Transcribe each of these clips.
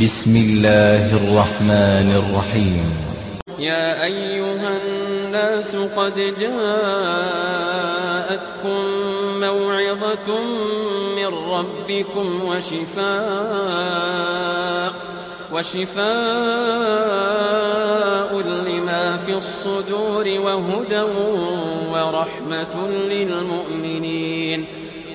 بسم الله الرحمن الرحيم. يا أيها الناس قد جاءتكم موعظة من ربكم وشفاء وشفاء لما في الصدور وهدى ورحمة للمؤمنين.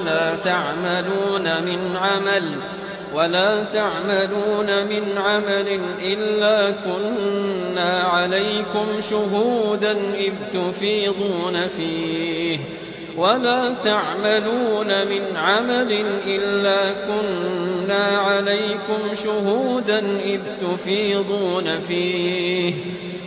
ولا تعملون من عمل ولا تعملون من عمل إلا كنا عليكم شهودا إذ تفيضون فيه ولا تعملون من عمل إلا كنا عليكم شهودا إذ تفيضون فيه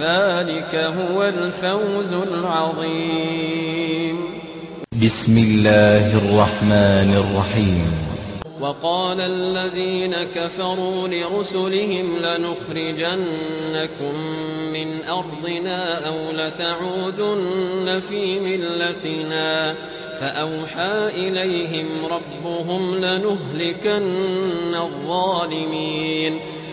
ذلك هو الفوز العظيم. بسم الله الرحمن الرحيم. وقال الذين كفروا لرسلهم لنخرجنكم من أرضنا أو لتعودن في ملتنا. فأوحى إليهم ربهم لنهلكن الظالمين.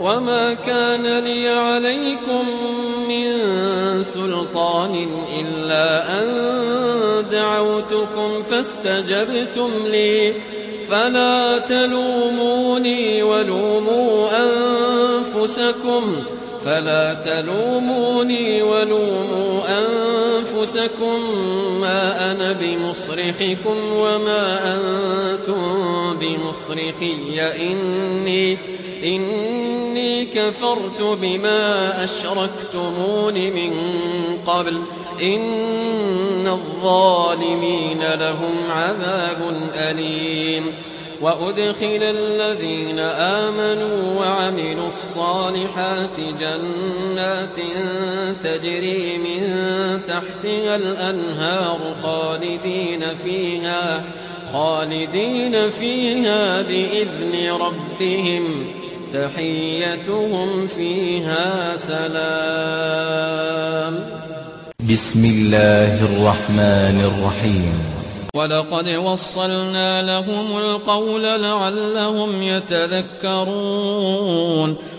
وما كان لي عليكم من سلطان إلا أن دعوتكم فاستجبتم لي فلا تلوموني ولوموا أنفسكم فلا تلوموني ولوموا أنفسكم ما أنا بمصرخكم وما أنتم بمصرخي إني إني كفرت بما أشركتمون من قبل إن الظالمين لهم عذاب أليم وأدخل الذين آمنوا وعملوا الصالحات جنات تجري من تحتها الأنهار خالدين فيها خالدين فيها بإذن ربهم تحيتهم فيها سلام. بسم الله الرحمن الرحيم. ولقد وصلنا لهم القول لعلهم يتذكرون.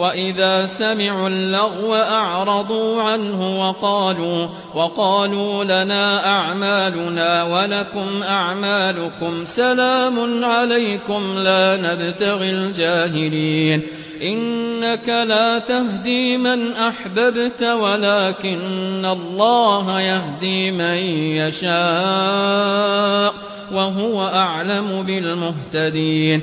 وإذا سمعوا اللغو أعرضوا عنه وقالوا وقالوا لنا أعمالنا ولكم أعمالكم سلام عليكم لا نبتغي الجاهلين. إنك لا تهدي من أحببت ولكن الله يهدي من يشاء وهو أعلم بالمهتدين.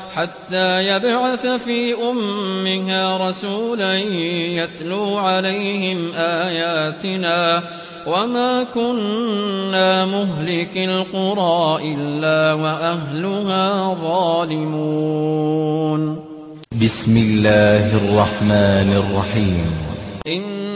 حتى يبعث في أمها رسولا يتلو عليهم آياتنا وما كنا مهلك القرى إلا وأهلها ظالمون. بسم الله الرحمن الرحيم.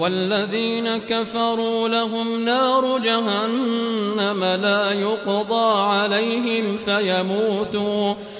والذين كفروا لهم نار جهنم لا يقضى عليهم فيموتوا.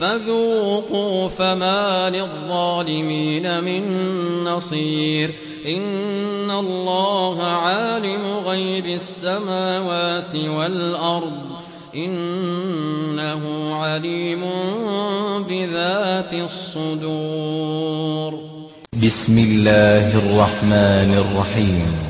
فذوقوا فما للظالمين من نصير. إن الله عالم غيب السماوات والأرض. إنه عليم بذات الصدور. بسم الله الرحمن الرحيم.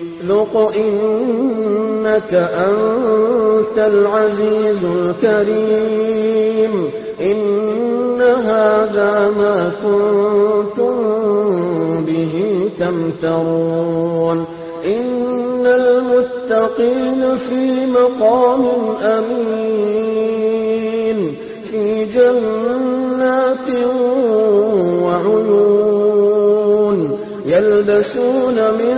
ذق إنك أنت العزيز الكريم. إن هذا ما كنتم به تمترون. إن المتقين في مقام أمين. في جنات وعيون يلبسون من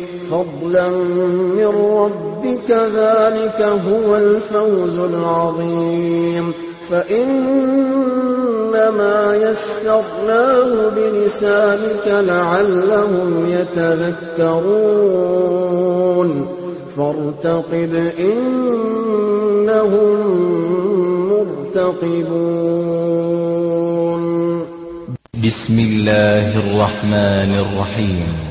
فضلا من ربك ذلك هو الفوز العظيم. فإنما يسرناه بلسانك لعلهم يتذكرون. فارتقب إنهم مرتقبون. بسم الله الرحمن الرحيم.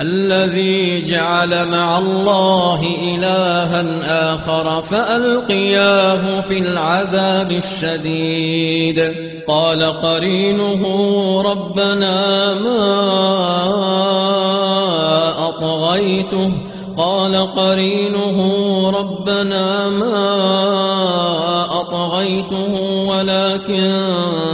الذي جعل مع الله إلها آخر فألقياه في العذاب الشديد. قال قرينه ربنا ما أطغيته. قال قرينه ربنا ما أطغيته ولكن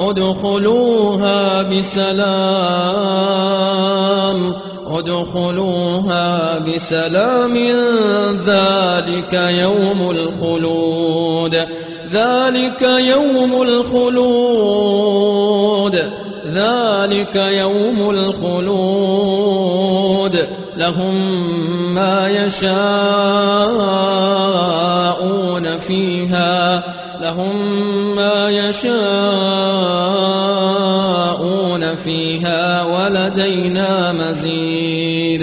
ادخلوها بسلام ادخلوها بسلام ذلك يوم الخلود ذلك يوم الخلود ذلك يوم الخلود لهم ما يشاءون فيها لهم ما يشاءون ولدينا مزيد.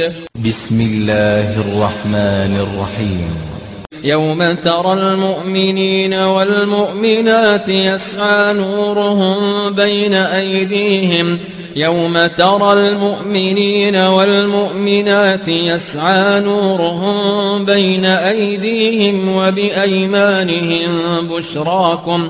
بسم الله الرحمن الرحيم. يوم ترى المؤمنين والمؤمنات يسعى نورهم بين أيديهم. يوم ترى المؤمنين والمؤمنات يسعى نورهم بين أيديهم وبأيمانهم بشراكم.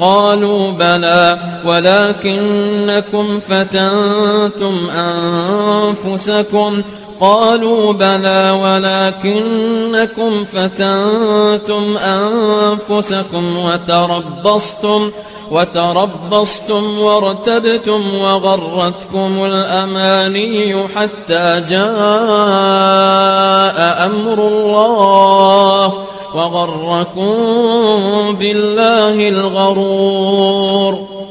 قالوا بلى ولكنكم فتنتم أنفسكم. قالوا بلى ولكنكم فتنتم أنفسكم وتربصتم. وتربصتم وارتبتم وغرتكم الأماني حتى جاء أمر الله وغركم بالله الغرور.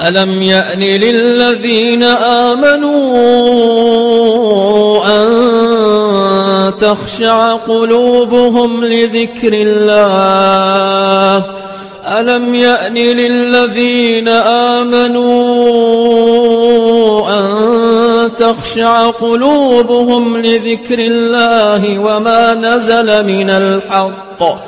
ألم يأن للذين آمنوا أن تخشع قلوبهم لذكر الله؟ ألم يأن للذين آمنوا أن تخشع قلوبهم لذكر الله وما نزل من الحق؟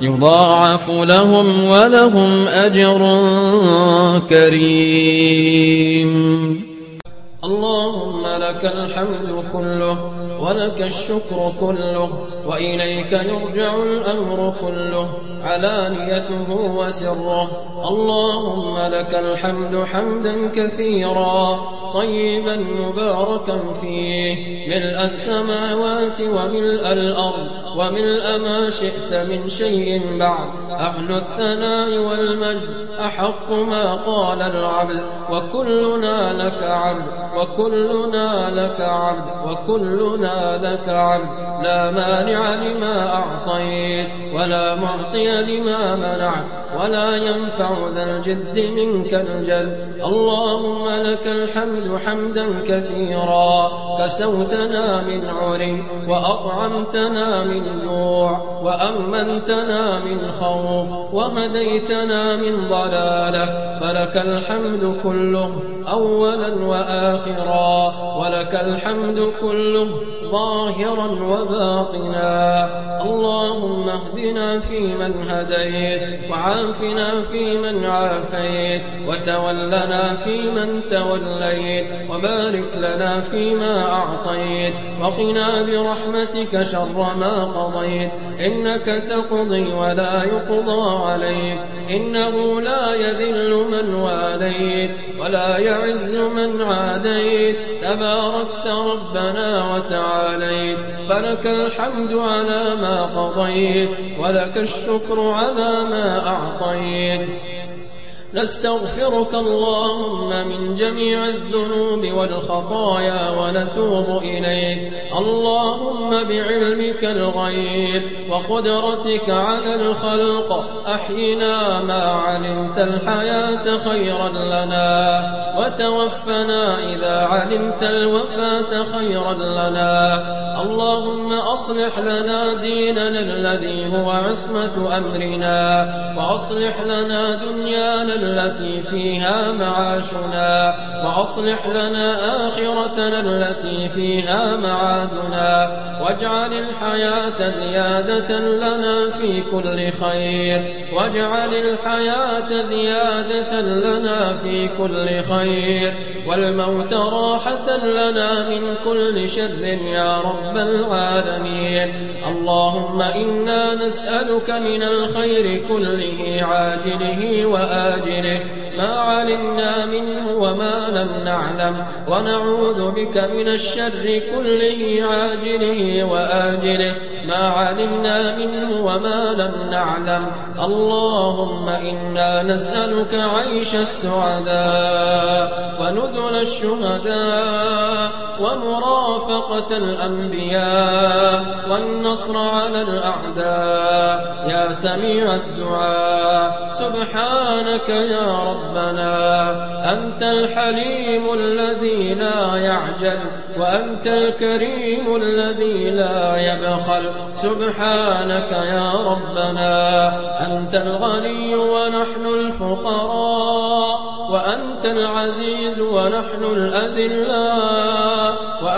يضاعف لهم ولهم أجر كريم. اللهم لك الحمد كله ولك الشكر كله وإليك يرجع الأمر كله علانيته وسره. اللهم لك الحمد حمدا كثيرا طيبا مباركا فيه. ملء السماوات وملء الأرض وملء ما شئت من شيء بعد. أهل الثناء والمجد أحق ما قال العبد. وكلنا لك عبد وكلنا لك عبد وكلنا لك عبد لا مانع لما أعطيت ولا معطي لما منعت ولا ينفع ذا الجد منك الجد. اللهم لك الحمد حمدا كثيرا كسوتنا من عر وأطعمتنا من جوع وأمنتنا من خوف وهديتنا من ضلالة. فلك الحمد كله أولا وآخرا ولك الحمد كله ظاهرا وباطنا. اللهم اهدنا فيمن هديت وعافنا فيمن عافيت وتولنا فيمن توليت وبارك لنا فيما أعطيت وقنا برحمتك شر ما قضيت. إنك تقضي ولا يقضى عليك إنه لا يذل من واليت ولا يعز من عاديت. تباركت ربنا وتعاليت فلك الحمد على ما قضيت ولك الشكر على ما أعطيت. نستغفرك اللهم من جميع الذنوب والخطايا ونتوب إليك. اللهم بعلمك الغيب وقدرتك على الخلق أحينا ما علمت الحياة خيرا لنا وتوفنا إذا علمت الوفاة خيرا لنا. اللهم أصلح لنا ديننا الذي هو عصمة أمرنا وأصلح لنا دنيانا التي فيها معاشنا وأصلح لنا آخرتنا التي فيها معادنا واجعل الحياة زيادة لنا في كل خير واجعل الحياة زيادة لنا في كل خير والموت راحة لنا من كل شر يا رب العالمين. اللهم إنا نسألك من الخير كله عاجله وآجله. آخره ما علمنا منه وما لم نعلم. ونعوذ بك من الشر كله عاجله وآجله. ما علمنا منه وما لم نعلم. اللهم إنا نسألك عيش السعداء ونزل الشهداء ومرافقة الأنبياء والنصر على الأعداء. يا سميع الدعاء. سبحانك يا ربنا أنت الحليم الذي لا يعجل وأنت الكريم الذي لا يبخل سبحانك يا ربنا أنت الغني ونحن الفقراء وأنت العزيز ونحن الأذلاء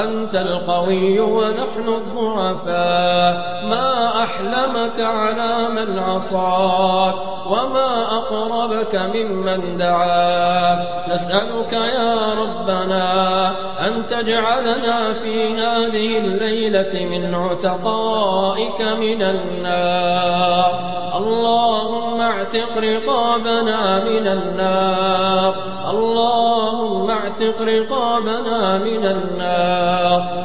وأنت القوي ونحن الضعفاء. ما أحلمك على من عصاك وما أقربك ممن دعاك. نسألك يا ربنا أن تجعلنا في هذه الليلة من عتقائك من النار. اللهم اعتق رقابنا من النار. اللهم اعتق رقابنا من النار.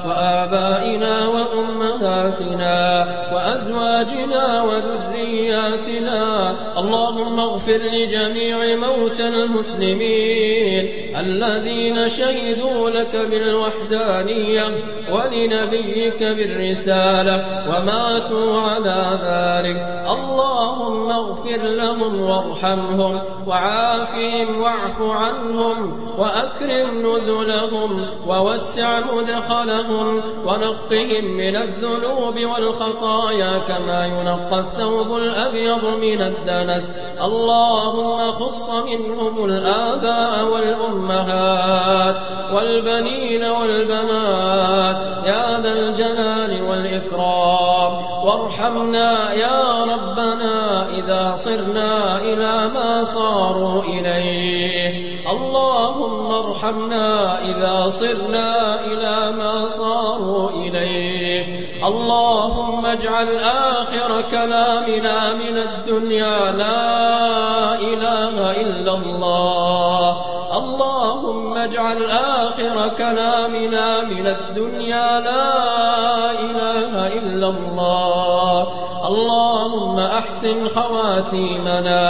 وآبائنا وأمهاتنا وأزواجنا وذرياتنا. اللهم اغفر لجميع موتى المسلمين الذين شهدوا لك بالوحدانية ولنبيك بالرسالة وماتوا على ذلك. اللهم اغفر لهم وارحمهم وعافهم واعف عنهم وأكرم نزلهم ووسع مدخلهم ونقهم من الذنوب والخطايا كما ينقى الثوب الأبيض من الدنس. اللهم خص منهم الآباء والأمهات والبنين والبنات يا ذا الجلال والإكرام. وارحمنا يا ربنا إذا صرنا إلى ما صاروا إليه. اللهم ارحمنا إذا صرنا إلى ما صاروا إليه. اللهم اجعل آخر كلامنا من الدنيا. لا إله إلا الله. اللهم اجعل آخر كلامنا من الدنيا. لا إله إلا الله. اللهم أحسن خواتيمنا.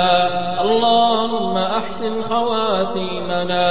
اللهم أحسن خواتيمنا.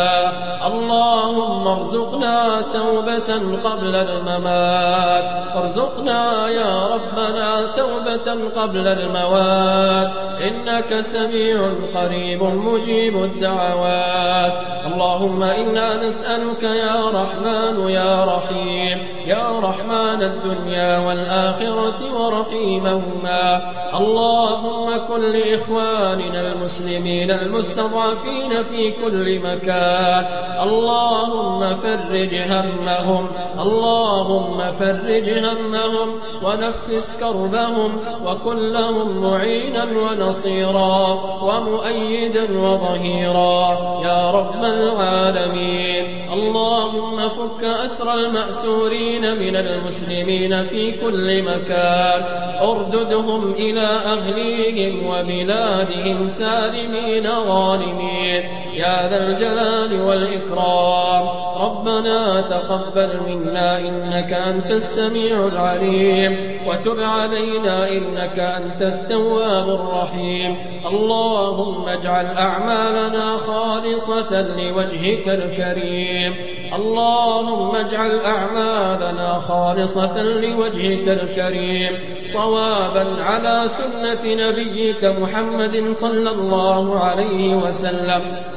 اللهم ارزقنا توبة قبل الممات. ارزقنا يا ربنا توبة قبل الموات. إنك سميع قريب مجيب الدعوات. اللهم إنا نسألك يا رحمن يا رحيم. يا رحمن الدنيا والآخرة ورحيمهما اللهم كن لإخواننا المسلمين المستضعفين في كل مكان. اللهم فرج همهم. اللهم فرج همهم ونفس كربهم وكن لهم معينا ونصيرا ومؤيدا وظهيرا. يا رب العالمين. اللهم فك أسر المأسورين من المسلمين في كل مكان. أرددهم إلى أهليهم وبلادهم سالمين غانمين. يا ذا الجلال والإكرام. ربنا تقبل منا إنك أنت السميع العليم. وتب علينا إنك أنت التواب الرحيم. اللهم اجعل أعمالنا خالصة لوجهك الكريم. اللهم اجعل أعمالنا خالصة لوجهك الكريم. صوابا على سنة نبيك محمد صلى الله عليه وسلم.